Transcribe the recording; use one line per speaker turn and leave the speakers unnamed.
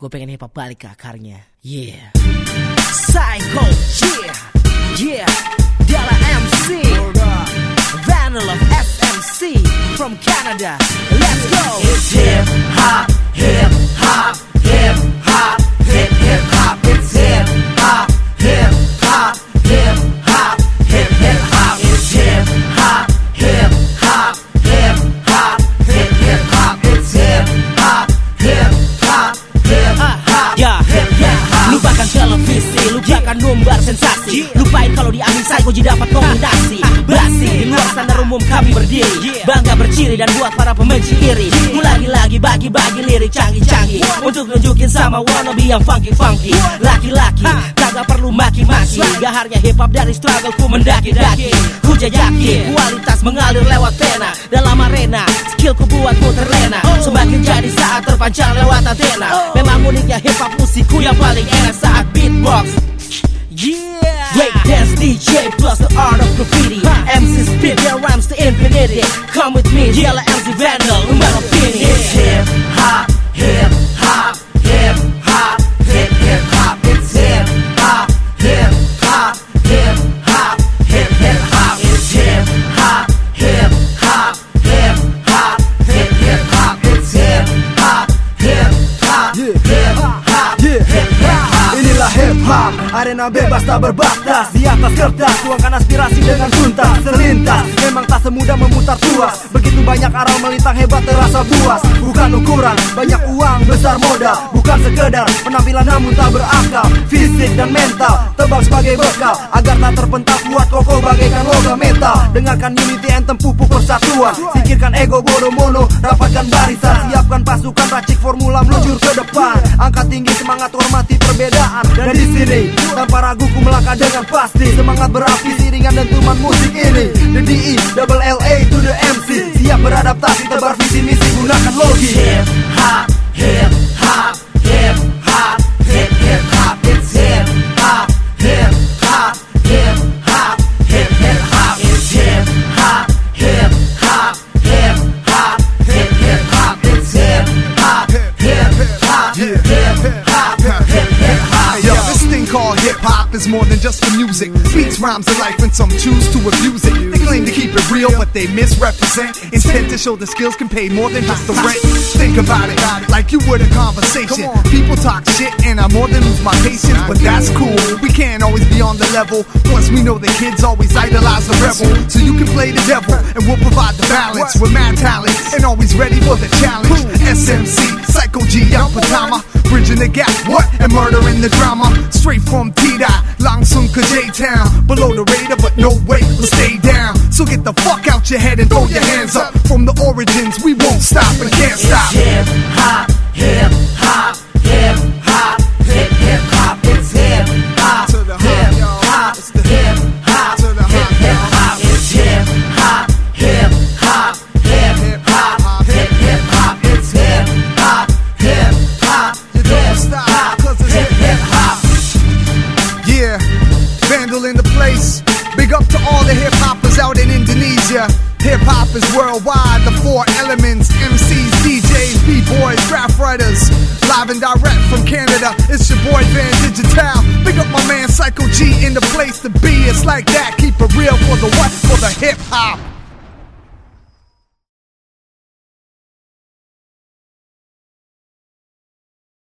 Gue pengen hip hop balik ke akarnya. Yeah. Psycho, yeah, yeah. Della MC, Vandal of FMC from Canada. Let's go. Lupakan numbar sensasi. Lupain kalau di angin saya jadi dapat kombinasi Basi, di luar standar umum kami berdiri. Bangga berciri dan buat para pembenci iri. Mulai lagi bagi-bagi lirik canggih-canggih. Untuk nunjukin sama wannabe yang funky-funky. Laki-laki, kagak perlu maki-maki. Gaharnya hip hop dari struggle ku mendaki-daki Ku jajaki, kualitas mengalir lewat pena. Dalam arena, skillku buatmu terlena Semakin jadi saat terpancar lewat antena. Memang uniknya hip hop musikku yang paling enak saat beatbox Yeah. Break dance DJ plus the art of graffiti. MC spit their rhymes to infinity. Come with me, yellow MC Vandal,
arena bebas tak berbatas. Di atas kertas, tuangkan aspirasi dengan tuntas. Terlintas, memang tak semudah memutar tuas. Begitu banyak arah melintang hebat terasa puas Bukan ukuran, banyak uang, besar modal. Bukan sekedar penampilan namun tak berakal. Fisik dan mental, tebal sebagai bekal. Agar tak terpental kuat kokoh bagaikan logam metal. Dengarkan unity anthem pupuk persatuan. Singkirkan ego bodoh mono, rapatkan barisan. Siapkan pasukan, racik formula meluncur ke depan semangat hormati perbedaan. Dan di sini tanpa ragu ku melangkah dengan pasti. Semangat berapi iringan dan tuman musik ini. The DE, double LA to the MC Siap beradaptasi tebar visi misi gunakan logi.
Hip hop,
is more than just the music. Beats, rhymes, and life, and some choose to abuse it. They claim to keep it real, but they misrepresent. Intent to show the skills can pay more than just the rent. Think about it, like you would a conversation. People talk shit, and I more than lose my patience, but that's cool. We can't always be on the level. Plus, we know the kids always idolize the rebel. So you can play the devil, and we'll provide the balance with mad talent, and always ready for the challenge. SMC, Psycho G, Young Patama, bridging the gap, what? And murdering the drama. Straight from T-Dot, Langsung to J-Town. Below the radar, but no way, we'll stay down. So get the fuck out your head and throw your hands up. Hip hop is worldwide. The four elements MCs, DJs, B-boys, rap writers. Live and direct from Canada. It's your boy Van Digital. Big up my man Psycho G in the place to be. It's like that. Keep it real for the what? For the hip hop.